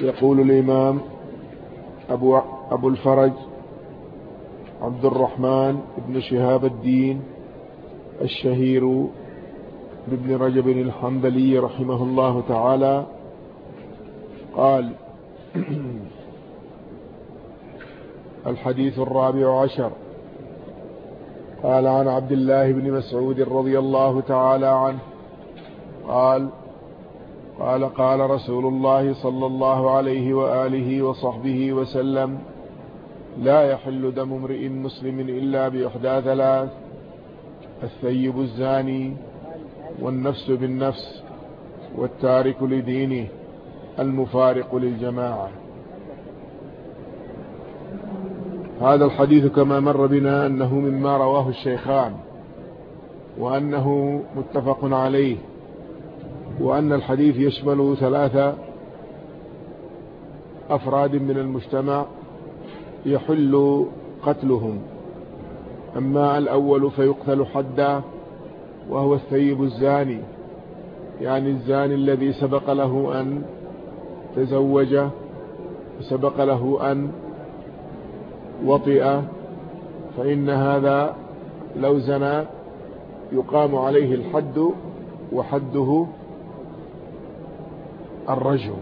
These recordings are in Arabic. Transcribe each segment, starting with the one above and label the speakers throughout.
Speaker 1: يقول الإمام أبو, أبو الفرج عبد الرحمن بن شهاب الدين الشهير بابن رجب الحنبلي رحمه الله تعالى. قال الحديث الرابع عشر. قال عن عبد الله بن مسعود رضي الله تعالى عنه قال قال قال رسول الله صلى الله عليه وآله وصحبه وسلم لا يحل دم امرئ مسلم إلا بإحدى ثلاث الثيب الزاني والنفس بالنفس والتارك لدينه المفارق للجماعة. هذا الحديث كما مر بنا أنه مما رواه الشيخان وأنه متفق عليه. وأن الحديث يشمل ثلاثة أفراد من المجتمع يحل قتلهم. أما الأول فيقتل حدا وهو الثيب الزاني يعني الزاني الذي سبق له أن تزوج وسبق له أن وطئ فإن هذا لو زنى يقام عليه الحد وحده الرجل.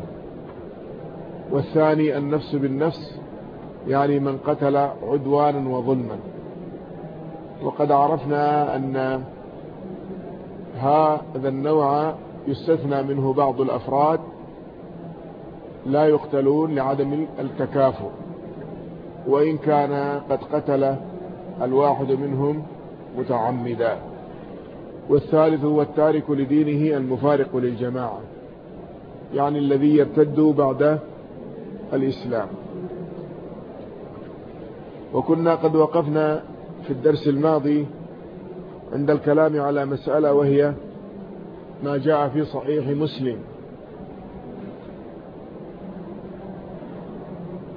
Speaker 1: والثاني النفس بالنفس يعني من قتل عدوانا وظلما. وقد عرفنا أن هذا النوع يستثنى منه بعض الأفراد لا يقتلون لعدم التكافؤ. وإن كان قد قتل الواحد منهم متعمدا. والثالث هو التارك لدينه المفارق للجماعة. يعني الذي يرتد بعد الإسلام. وكنا قد وقفنا في الدرس الماضي عند الكلام على مسألة وهي ما جاء في صحيح مسلم.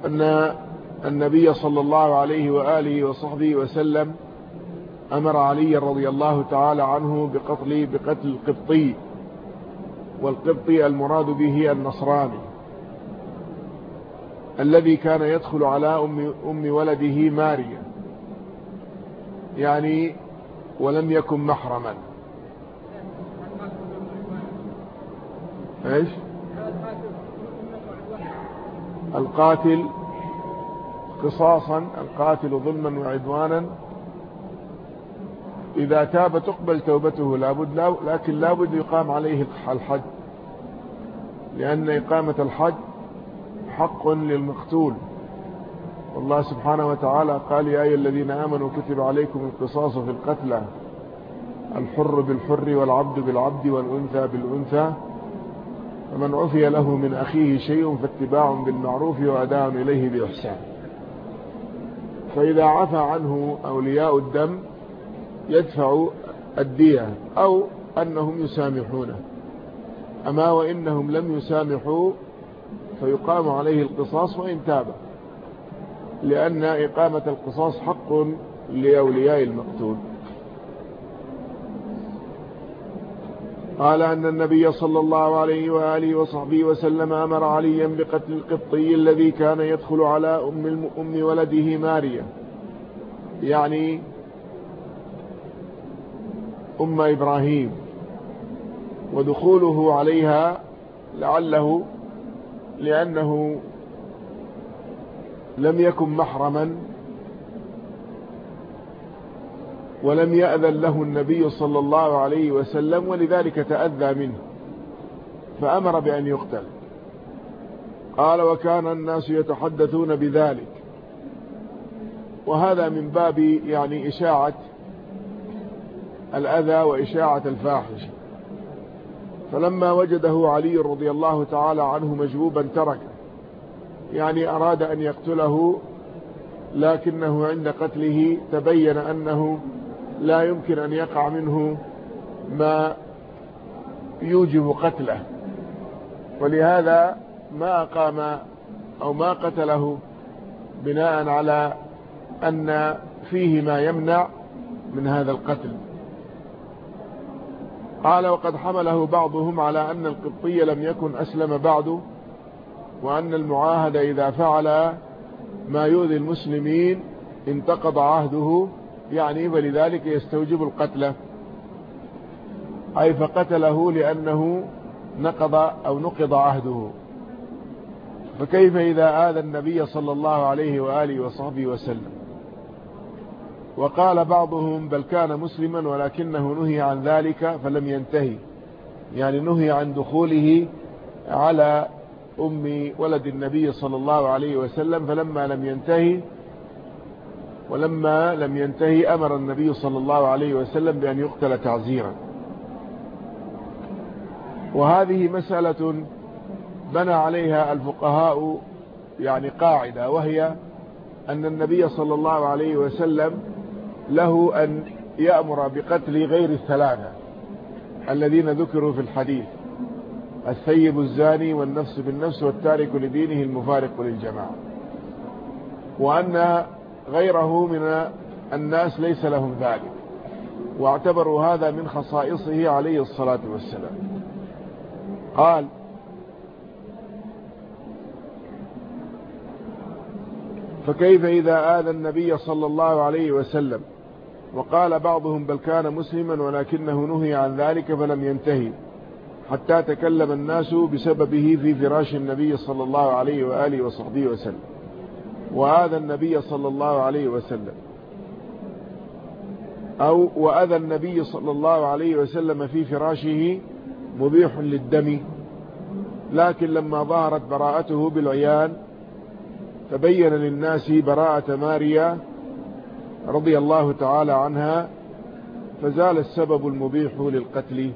Speaker 1: أن النبي صلى الله عليه وآله وصحبه وسلم أمر علي رضي الله تعالى عنه بقتل بقتل القبطي. والقبطي المراد به النصراني الذي كان يدخل على أم, أم ولده ماريا. يعني ولم يكن محرما. إيش؟ القاتل قصاصا القاتل ظلما وعدوانا. إذا تاب تقبل توبته لابد لا لكن لابد يقام عليه الحد لأن إقامة الحد حق للمقتول. والله سبحانه وتعالى قال يا أيها الذين آمنوا كتب عليكم القصاص في القتلى الحر بالحر والعبد بالعبد والأنثى بالأنثى. فمن عفي له من أخيه شيء فاتباع بالمعروف وأداء إليه بإحسان. فإذا عفى عنه أولياء الدم يدفع الدية أو أنهم يسامحونه. أما وإنهم لم يسامحوا فيقام عليه القصاص وإن تاب. لأن إقامة القصاص حق لأولياء المقتول. قال أن النبي صلى الله عليه وآله وصحبه وسلم أمر عليا بقتل القبطي الذي كان يدخل على أم, أم ولده ماريا. يعني أم إبراهيم ودخوله عليها لعله لأنه لم يكن محرما ولم يأذن له النبي صلى الله عليه وسلم ولذلك تأذى منه فأمر بأن يقتل. قال وكان الناس يتحدثون بذلك. وهذا من باب يعني إشاعة الأذى وإشاعة الفاحشة. فلما وجده علي رضي الله تعالى عنه مجبوبا تركه يعني أراد أن يقتله لكنه عند قتله تبين أنه لا يمكن أن يقع منه ما يوجب قتله. ولهذا ما أقام أو ما قتله بناء على أن فيه ما يمنع من هذا القتل. قال وقد حمله بعضهم على أن القبطي لم يكن أسلم بعد وأن المعاهد إذا فعل ما يؤذي المسلمين انتقض عهده يعني فلذلك يستوجب القتل. أي فقتله لأنه نقض أو نقض عهده. فكيف إذا آذى النبي صلى الله عليه وآله وصحبه وسلم؟ وقال بعضهم بل كان مسلما ولكنه نهي عن ذلك فلم ينتهي. يعني نهي عن دخوله على أم ولد النبي صلى الله عليه وسلم فلما لم ينتهي ولما لم ينتهي أمر النبي صلى الله عليه وسلم بأن يقتل تعزيرا. وهذه مسألة بنى عليها الفقهاء يعني قاعدة وهي أن النبي صلى الله عليه وسلم له أن يأمر بقتل غير الثلاثة الذين ذكروا في الحديث الثيب الزاني والنفس بالنفس والتارك لدينه المفارق للجماعة. وأن غيره من الناس ليس لهم ذلك. واعتبروا هذا من خصائصه عليه الصلاة والسلام. قال فكيف إذا آذى النبي صلى الله عليه وسلم وقال بعضهم بل كان مسلما ولكنه نهي عن ذلك فلم ينتهي. حتى تكلم الناس بسببه في فراش النبي صلى الله عليه وآله وصحبه وسلم. وآذى النبي صلى الله عليه وسلم. أو وأذى النبي صلى الله عليه وسلم في فراشه مبيح للدم. لكن لما ظهرت براءته بالعيان تبين للناس براءة ماريا رضي الله تعالى عنها فزال السبب المبيح للقتل.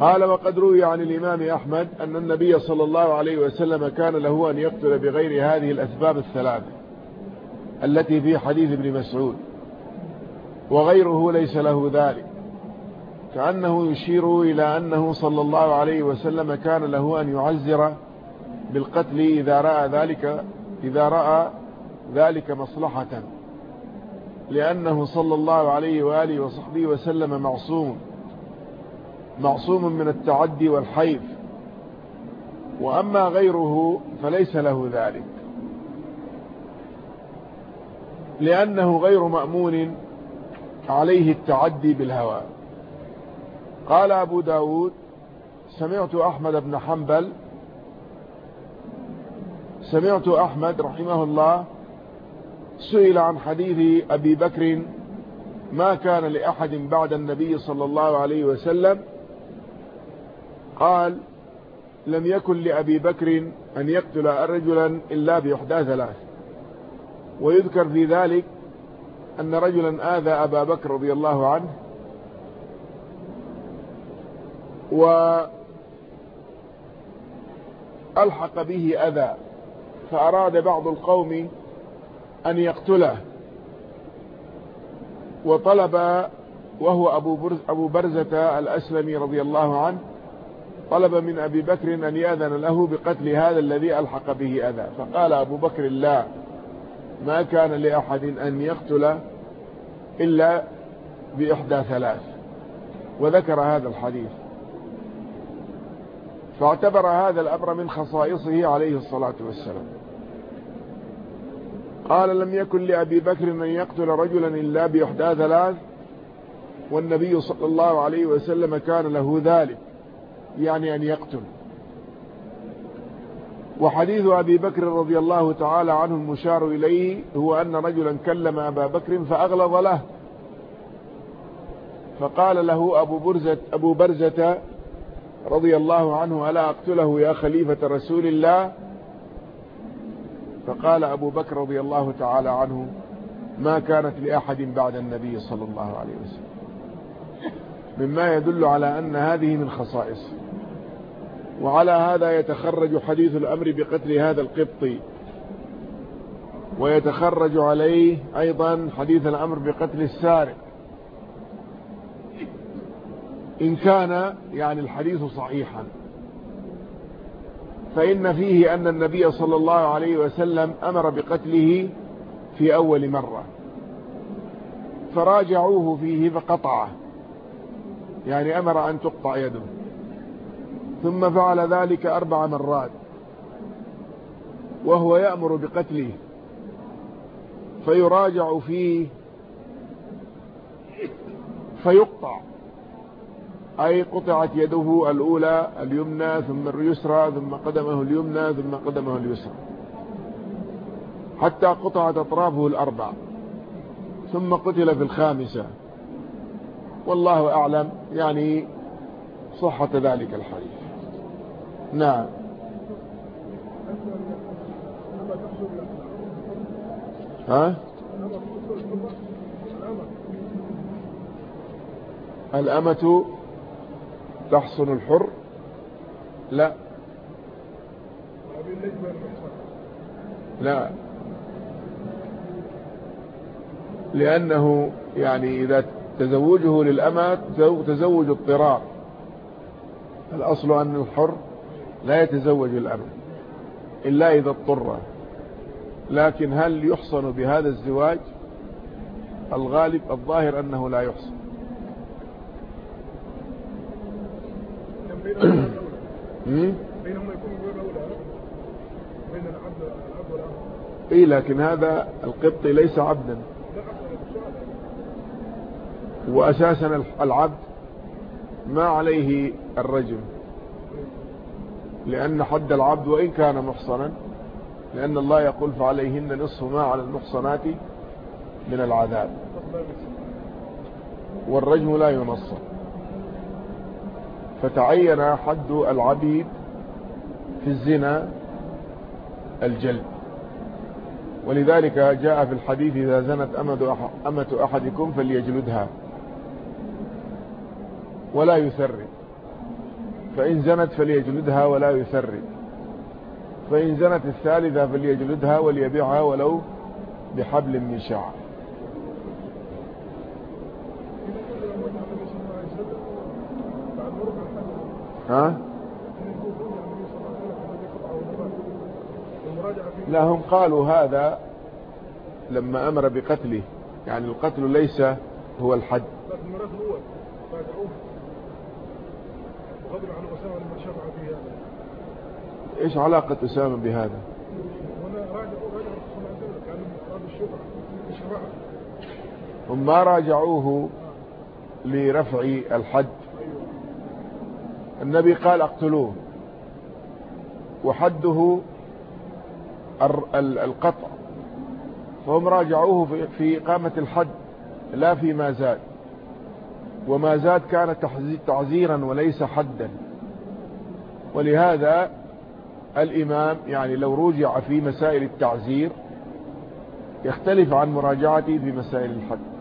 Speaker 1: قال وقد روي عن الإمام أحمد أن النبي صلى الله عليه وسلم كان له أن يقتل بغير هذه الأسباب الثلاثة التي في حديث ابن مسعود وغيره ليس له ذلك كأنه يشير إلى أنه صلى الله عليه وسلم كان له أن يعزر بالقتل إذا رأى ذلك إذا رأى ذلك مصلحة لأنه صلى الله عليه وآله وصحبه وسلم معصوم معصوم من التعدي والحيف وأما غيره فليس له ذلك. لأنه غير مأمون عليه التعدي بالهوى. قال أبو داود سمعت أحمد بن حنبل سمعت أحمد رحمه الله سئل عن حديث أبي بكر ما كان لأحد بعد النبي صلى الله عليه وسلم قال لم يكن لأبي بكر أن يقتل رجلا إلا بإحدى ثلاث ويذكر في ذلك أن رجلا آذى أبا بكر رضي الله عنه وألحق به أذى فأراد بعض القوم أن يقتله وطلب وهو أبو, برز أبو برزة الأسلمي رضي الله عنه طلب من أبي بكر أن يأذن له بقتل هذا الذي ألحق به أذى. فقال أبو بكر لا ما كان لأحد أن يقتل إلا بإحدى ثلاث. وذكر هذا الحديث. فاعتبر هذا الأمر من خصائصه عليه الصلاة والسلام. قال لم يكن لأبي بكر أن يقتل رجلا إلا بإحدى ثلاث والنبي صلى الله عليه وسلم كان له ذلك يعني أن يقتل. وحديث أبي بكر رضي الله تعالى عنه المشار إليه هو أن رجلا كلم أبا بكر فأغلظ له. فقال له أبو برزة, أبو برزة رضي الله عنه ألا أقتله يا خليفة رسول الله؟ فقال أبو بكر رضي الله تعالى عنه ما كانت لأحد بعد النبي صلى الله عليه وسلم. مما يدل على أن هذه من خصائصه وعلى هذا يتخرج حديث الأمر بقتل هذا القبطي ويتخرج عليه أيضا حديث الأمر بقتل السارق. إن كان يعني الحديث صحيحا. فإن فيه أن النبي صلى الله عليه وسلم أمر بقتله في أول مرة. فراجعوه فيه فقطعه. يعني أمر أن تقطع يده. ثم فعل ذلك أربع مرات. وهو يأمر بقتله. فيراجع فيه. فيقطع. أي قطعت يده الأولى اليمنى ثم اليسرى ثم قدمه اليمنى ثم قدمه اليسرى حتى قطعت أطرافه الأربع ثم قتل في الخامسة والله أعلم يعني صحة ذلك الحديث نعم ها؟ الأمة تحصن الحر؟ لا. لا. لأنه يعني إذا تزوجه للأمة تزوج اضطرار الأصل أن الحر لا يتزوج الأمة إلا إذا اضطر. لكن هل يحصن بهذا الزواج؟ الغالب الظاهر أنه لا يحصن. بينهما يكون بين العبد والعبد اي لكن هذا القبطي ليس عبدا. واساسا العبد ما عليه الرجم. لأن حد العبد وإن كان محصنا لأن الله يقول فعليهن نصف ما على المحصنات من العذاب. والرجم لا ينصر فتعين حد العبيد في الزنا الجلد. ولذلك جاء في الحديث إذا زنت أمة أحدكم فليجلدها. ولا يثرد فإن زنت فليجلدها ولا يثرد فإن زنت الثالثة فليجلدها وليبيعها ولو بحبل من شعر. ها؟ لا هم قالوا هذا لما أمر بقتله. يعني القتل ليس هو الحد. إيش علاقة أسامة بهذا؟ هم ما راجعوه لرفع الحد. النبي قال اقتلوه. وحده القطع. فهم راجعوه في إقامة الحد لا في ما زاد. وما زاد كان تعزيرا وليس حدا. ولهذا الإمام يعني لو رجع في مسائل التعزير يختلف عن مراجعته في مسائل الحد